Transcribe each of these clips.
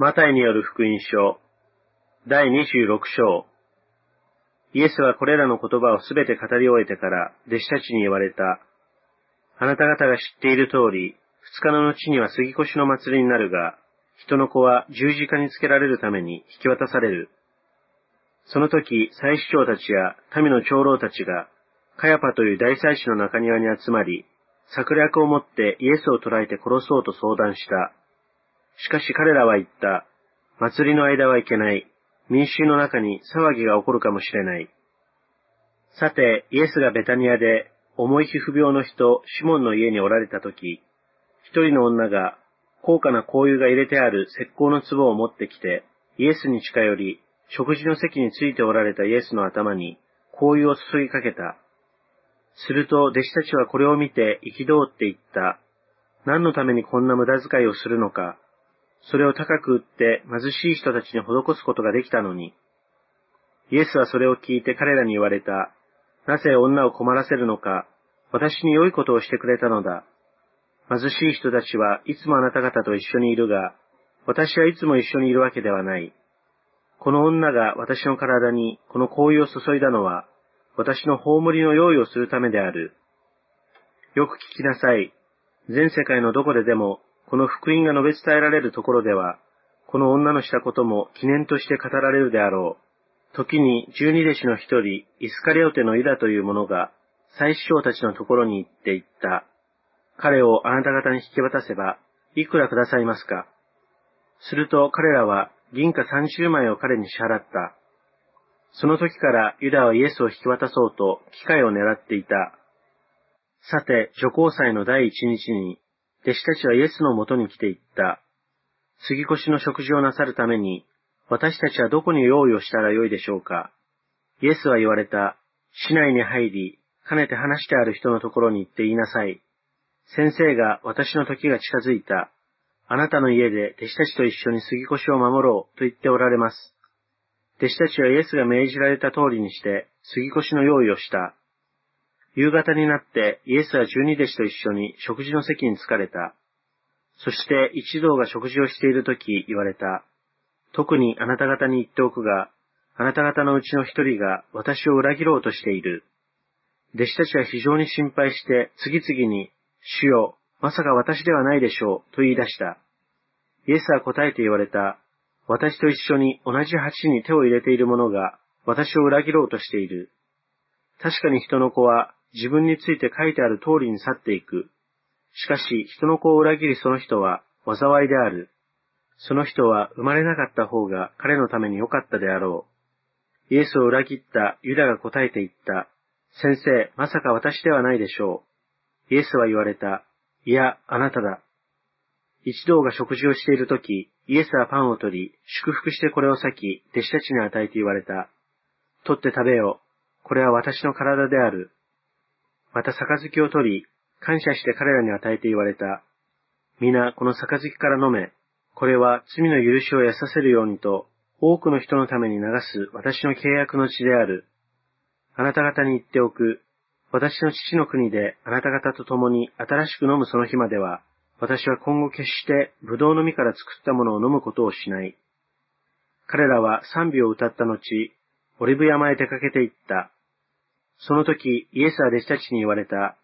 マタイによる福音書、第26章。イエスはこれらの言葉をすべて語り終えてから弟子たちに言われた。あなた方が知っている通り、二日の後には杉越の祭りになるが、人の子は十字架につけられるために引き渡される。その時、祭司長たちや民の長老たちが、カヤパという大祭司の中庭に集まり、策略を持ってイエスを捕らえて殺そうと相談した。しかし彼らは言った。祭りの間はいけない。民衆の中に騒ぎが起こるかもしれない。さて、イエスがベタニアで重い皮膚病の人、シモンの家におられたとき、一人の女が高価な香油が入れてある石膏の壺を持ってきて、イエスに近寄り、食事の席についておられたイエスの頭に香油を注ぎかけた。すると弟子たちはこれを見て憤って言った。何のためにこんな無駄遣いをするのか。それを高く売って貧しい人たちに施すことができたのに。イエスはそれを聞いて彼らに言われた。なぜ女を困らせるのか。私に良いことをしてくれたのだ。貧しい人たちはいつもあなた方と一緒にいるが、私はいつも一緒にいるわけではない。この女が私の体にこの香油を注いだのは、私の葬りの用意をするためである。よく聞きなさい。全世界のどこででも、この福音が述べ伝えられるところでは、この女のしたことも記念として語られるであろう。時に十二弟子の一人、イスカリオテのイダという者が、祭司長たちのところに行って言った。彼をあなた方に引き渡せば、いくらくださいますか？すると彼らは銀貨三十枚を彼に支払った。その時からユダはイエスを引き渡そうと機会を狙っていた。さて、女皇祭の第一日に、弟子たちはイエスのもとに来て言った。杉越の食事をなさるために、私たちはどこに用意をしたらよいでしょうかイエスは言われた。市内に入り、かねて話してある人のところに行って言いなさい。先生が私の時が近づいた。あなたの家で弟子たちと一緒に杉越を守ろうと言っておられます。弟子たちはイエスが命じられた通りにして杉越の用意をした。夕方になってイエスは十二弟子と一緒に食事の席に疲れた。そして一同が食事をしているとき言われた。特にあなた方に言っておくが、あなた方のうちの一人が私を裏切ろうとしている。弟子たちは非常に心配して次々に、主よ、まさか私ではないでしょう、と言い出した。イエスは答えて言われた。私と一緒に同じ鉢に手を入れている者が私を裏切ろうとしている。確かに人の子は自分について書いてある通りに去っていく。しかし人の子を裏切りその人は災いである。その人は生まれなかった方が彼のために良かったであろう。イエスを裏切ったユダが答えて言った。先生、まさか私ではないでしょう。イエスは言われた。いや、あなただ。一同が食事をしているとき、イエスはパンを取り、祝福してこれを裂き、弟子たちに与えて言われた。取って食べよ。これは私の体である。また杯を取り、感謝して彼らに与えて言われた。皆、この杯から飲め。これは罪の許しを得させるようにと、多くの人のために流す私の契約の血である。あなた方に言っておく。私の父の国であなた方と共に新しく飲むその日までは、私は今後決して葡萄の実から作ったものを飲むことをしない。彼らは賛美を歌った後、オリブ山へ出かけて行った。その時、イエスは弟子たちに言われた。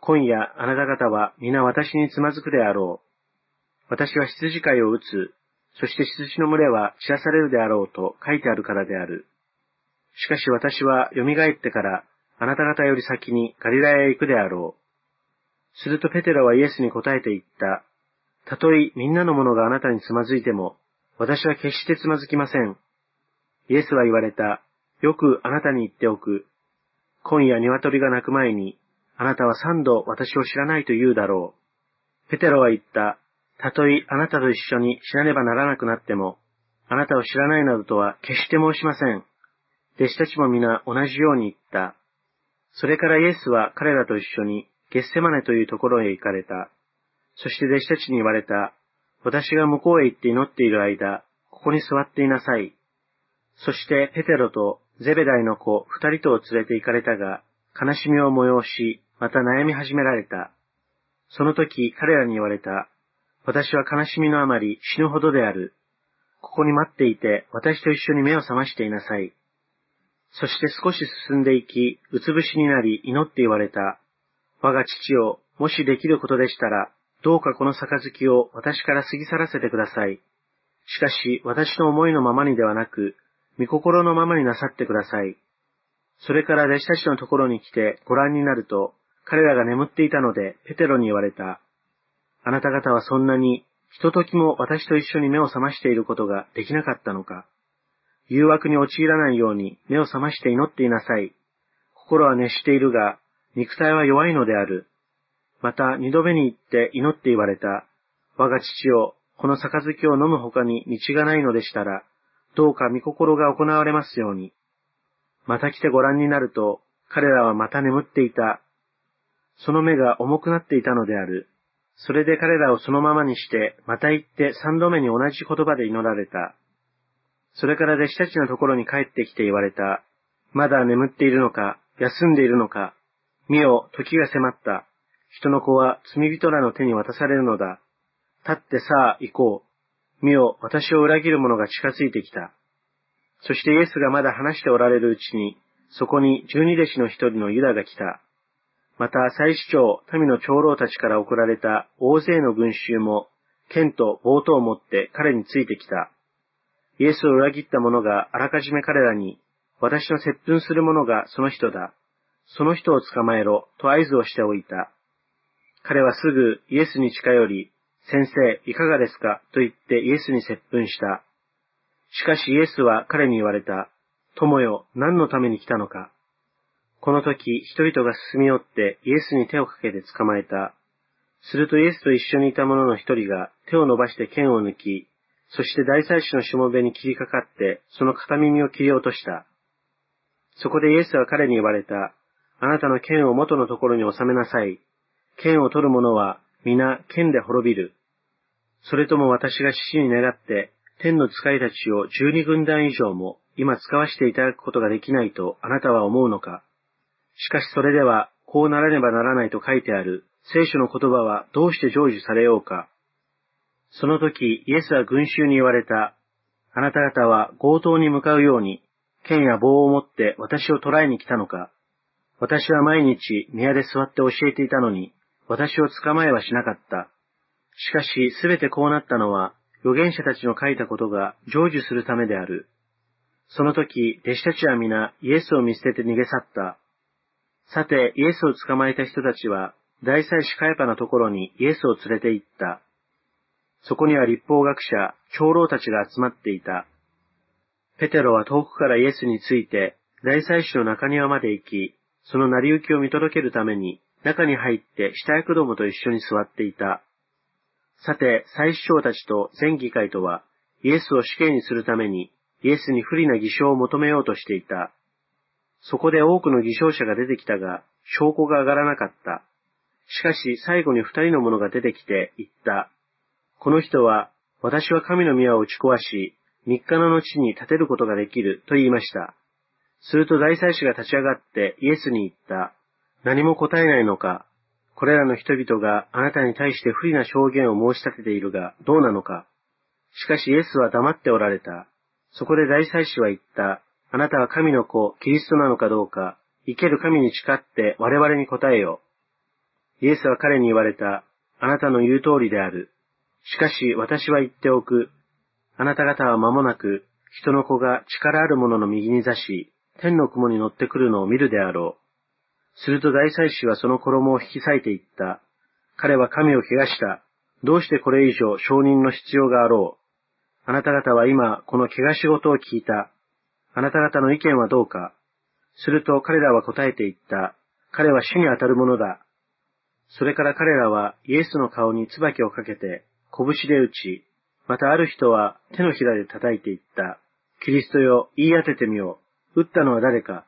今夜、あなた方は皆私につまずくであろう。私は羊飼いを打つ。そして羊の群れは散らされるであろうと書いてあるからである。しかし私は蘇ってから、あなた方より先にガリラへ行くであろう。するとペテロはイエスに答えて言った。たとえみんなの者があなたにつまずいても、私は決してつまずきません。イエスは言われた。よくあなたに言っておく。今夜鶏が鳴く前に、あなたは三度私を知らないと言うだろう。ペテロは言った。たとえあなたと一緒に知らねばならなくなっても、あなたを知らないなどとは決して申しません。弟子たちも皆同じように言った。それからイエスは彼らと一緒にゲッセマネというところへ行かれた。そして弟子たちに言われた。私が向こうへ行って祈っている間、ここに座っていなさい。そしてペテロとゼベダイの子二人とを連れて行かれたが、悲しみを催し、また悩み始められた。その時彼らに言われた。私は悲しみのあまり死ぬほどである。ここに待っていて、私と一緒に目を覚ましていなさい。そして少し進んでいき、うつ伏しになり祈って言われた。我が父よ、もしできることでしたら、どうかこの杯を私から過ぎ去らせてください。しかし、私の思いのままにではなく、御心のままになさってください。それから弟子たちのところに来てご覧になると、彼らが眠っていたので、ペテロに言われた。あなた方はそんなに、ひとときも私と一緒に目を覚ましていることができなかったのか。誘惑に陥らないように目を覚まして祈っていなさい。心は熱しているが、肉体は弱いのである。また二度目に行って祈って言われた。我が父よ、この杯を飲む他に道がないのでしたら、どうか御心が行われますように。また来てご覧になると、彼らはまた眠っていた。その目が重くなっていたのである。それで彼らをそのままにして、また行って三度目に同じ言葉で祈られた。それから弟子たちのところに帰ってきて言われた。まだ眠っているのか、休んでいるのか。見よ、時が迫った。人の子は罪人らの手に渡されるのだ。立ってさあ行こう。見よ、私を裏切る者が近づいてきた。そしてイエスがまだ話しておられるうちに、そこに十二弟子の一人のユダが来た。また、祭司長、民の長老たちから送られた大勢の群衆も、剣と棒とを持って彼についてきた。イエスを裏切った者があらかじめ彼らに、私の接吻する者がその人だ。その人を捕まえろ、と合図をしておいた。彼はすぐイエスに近寄り、先生、いかがですか？と言ってイエスに接吻した。しかしイエスは彼に言われた。友よ、何のために来たのか？この時、人々が進み寄ってイエスに手をかけて捕まえた。するとイエスと一緒にいた者の一人が手を伸ばして剣を抜き、そして大祭司のしもべに切りかかって、その片耳を切り落とした。そこでイエスは彼に言われた。あなたの剣を元のところに収めなさい。剣を取る者は皆剣で滅びる。それとも私が父に願って、天の使いたちを十二軍団以上も今使わしていただくことができないとあなたは思うのか。しかしそれでは、こうならねばならないと書いてある聖書の言葉はどうして成就されようか。その時、イエスは群衆に言われた。あなた方は強盗に向かうように、剣や棒を持って私を捕らえに来たのか。私は毎日宮で座って教えていたのに、私を捕まえはしなかった。しかし、すべてこうなったのは、預言者たちの書いたことが成就するためである。その時、弟子たちは皆イエスを見捨てて逃げ去った。さて、イエスを捕まえた人たちは、大祭司カヤパのところにイエスを連れて行った。そこには立法学者、長老たちが集まっていた。ペテロは遠くからイエスについて、大祭司の中庭まで行き、その成り行きを見届けるために、中に入って下役どもと一緒に座っていた。さて、祭司長たちと全議会とは、イエスを死刑にするために、イエスに不利な偽証を求めようとしていた。そこで多くの偽証者が出てきたが、証拠が上がらなかった。しかし最後に二人の者が出てきて言った。この人は、私は神の宮を打ち壊し、三日の後に建てることができると言いました。すると大祭司が立ち上がってイエスに言った。何も答えないのか。これらの人々があなたに対して不利な証言を申し立てているが、どうなのか。しかしイエスは黙っておられた。そこで大祭司は言った。あなたは神の子、キリストなのかどうか、生ける神に誓って我々に答えよ。イエスは彼に言われた。あなたの言う通りである。しかし私は言っておく。あなた方は間もなく、人の子が力ある者の右に座し、天の雲に乗ってくるのを見るであろう。すると大祭司はその衣を引き裂いていった。彼は神を汚した。どうしてこれ以上承認の必要があろう。あなた方は今、この汚し事を聞いた。あなた方の意見はどうか。すると彼らは答えていった。彼は死に当たるものだ。それから彼らはイエスの顔に椿をかけて、拳で打ち、またある人は手のひらで叩いていった。キリストよ、言い当ててみよう。撃ったのは誰か。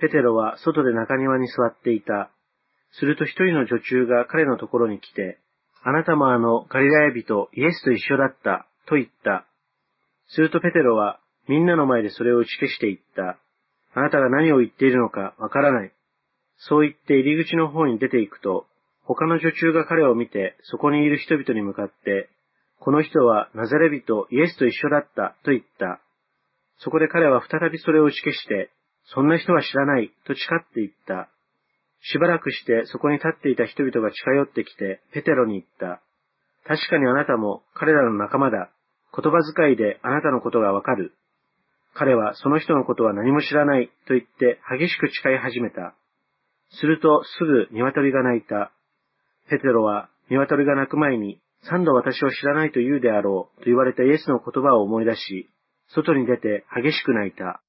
ペテロは外で中庭に座っていた。すると一人の女中が彼のところに来て、あなたもあのガリラヤ人イエスと一緒だった、と言った。するとペテロはみんなの前でそれを打ち消して言った。あなたが何を言っているのかわからない。そう言って入り口の方に出て行くと、他の女中が彼を見て、そこにいる人々に向かって、この人はナザレ人イエスと一緒だったと言った。そこで彼は再びそれを打ち消して、そんな人は知らないと誓って言った。しばらくしてそこに立っていた人々が近寄ってきて、ペテロに言った。確かにあなたも彼らの仲間だ。言葉遣いであなたのことがわかる。彼はその人のことは何も知らないと言って激しく誓い始めた。するとすぐ鶏が鳴いた。ペテロは鶏が鳴く前に三度私を知らないと言うであろうと言われたイエスの言葉を思い出し、外に出て激しく泣いた。